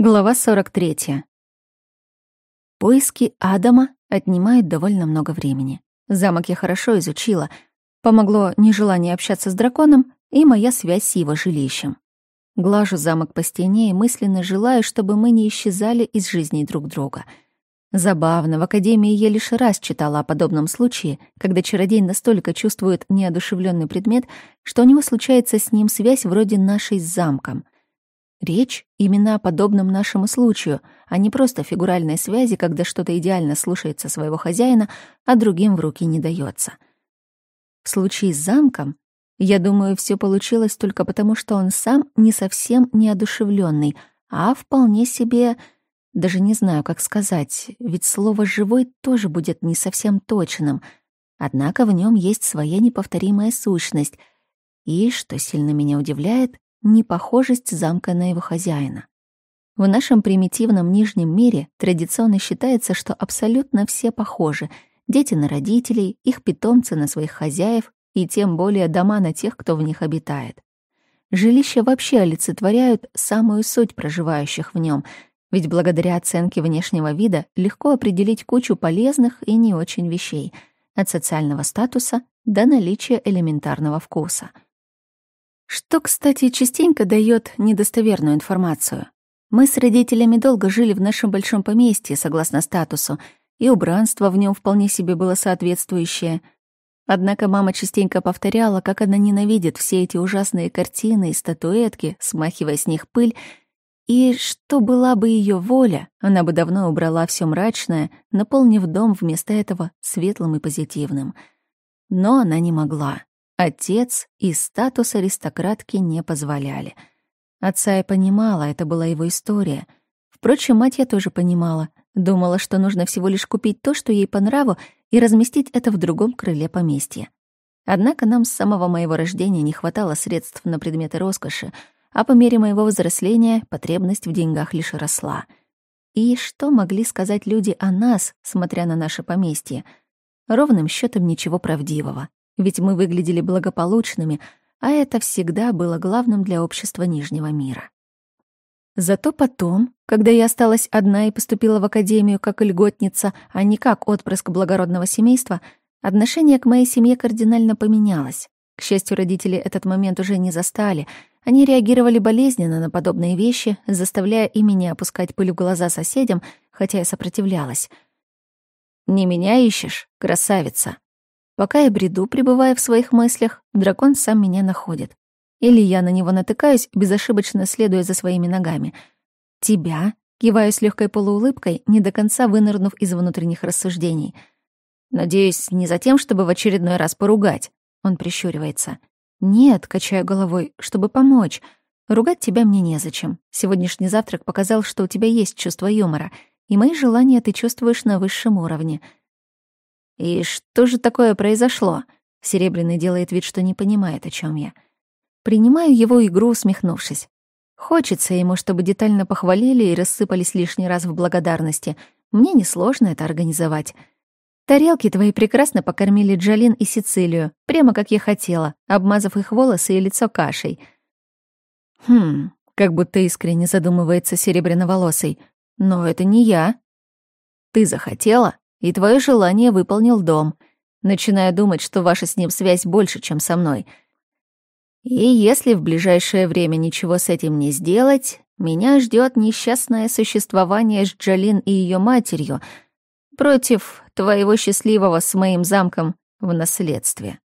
Глава 43. Поиски Адама отнимают довольно много времени. Замок я хорошо изучила. Помогло нежелание общаться с драконом и моя связь с его жилищем. Глажу замок по стене и мысленно желаю, чтобы мы не исчезали из жизни друг друга. Забавно, в Академии я лишь раз читала о подобном случае, когда чародей настолько чувствует неодушевленный предмет, что у него случается с ним связь вроде нашей с замком — Речь именно о подобном нашему случаю, а не просто фигуральной связи, когда что-то идеально слушается своего хозяина, а другим в руки не дается. В случае с замком, я думаю, все получилось только потому, что он сам не совсем неодушевленный, а вполне себе... Даже не знаю, как сказать, ведь слово «живой» тоже будет не совсем точным. Однако в нем есть своя неповторимая сущность. И, что сильно меня удивляет, непохожесть замка на его хозяина. В нашем примитивном нижнем мире традиционно считается, что абсолютно все похожи. Дети на родителей, их питомцы на своих хозяев и тем более дома на тех, кто в них обитает. Жилища вообще олицетворяют самую суть проживающих в нем, ведь благодаря оценке внешнего вида легко определить кучу полезных и не очень вещей, от социального статуса до наличия элементарного вкуса — что, кстати, частенько дает недостоверную информацию. Мы с родителями долго жили в нашем большом поместье, согласно статусу, и убранство в нем вполне себе было соответствующее. Однако мама частенько повторяла, как она ненавидит все эти ужасные картины и статуэтки, смахивая с них пыль, и что была бы ее воля, она бы давно убрала все мрачное, наполнив дом вместо этого светлым и позитивным. Но она не могла. Отец и статус аристократки не позволяли. Отца я понимала, это была его история. Впрочем, мать я тоже понимала. Думала, что нужно всего лишь купить то, что ей по нраву, и разместить это в другом крыле поместья. Однако нам с самого моего рождения не хватало средств на предметы роскоши, а по мере моего взросления потребность в деньгах лишь росла. И что могли сказать люди о нас, смотря на наше поместье? Ровным счетом ничего правдивого ведь мы выглядели благополучными, а это всегда было главным для общества Нижнего мира. Зато потом, когда я осталась одна и поступила в академию как льготница, а не как отпрыск благородного семейства, отношение к моей семье кардинально поменялось. К счастью, родители этот момент уже не застали. Они реагировали болезненно на подобные вещи, заставляя и меня опускать пыль в глаза соседям, хотя я сопротивлялась. «Не меня ищешь, красавица?» Пока я бреду, пребывая в своих мыслях, дракон сам меня находит. Или я на него натыкаюсь, безошибочно следуя за своими ногами. «Тебя?» — киваю с легкой полуулыбкой, не до конца вынырнув из внутренних рассуждений. «Надеюсь, не за тем, чтобы в очередной раз поругать?» Он прищуривается. «Нет», — качаю головой, — «чтобы помочь. Ругать тебя мне незачем. Сегодняшний завтрак показал, что у тебя есть чувство юмора, и мои желания ты чувствуешь на высшем уровне. «И что же такое произошло?» Серебряный делает вид, что не понимает, о чем я. Принимаю его игру, усмехнувшись. Хочется ему, чтобы детально похвалили и рассыпались лишний раз в благодарности. Мне несложно это организовать. Тарелки твои прекрасно покормили Джалин и Сицилию, прямо как я хотела, обмазав их волосы и лицо кашей. Хм, как будто искренне задумывается серебряноволосый. Но это не я. Ты захотела? И твое желание выполнил дом. Начинаю думать, что ваша с ним связь больше, чем со мной. И если в ближайшее время ничего с этим не сделать, меня ждет несчастное существование с Джалин и ее матерью против твоего счастливого с моим замком в наследстве.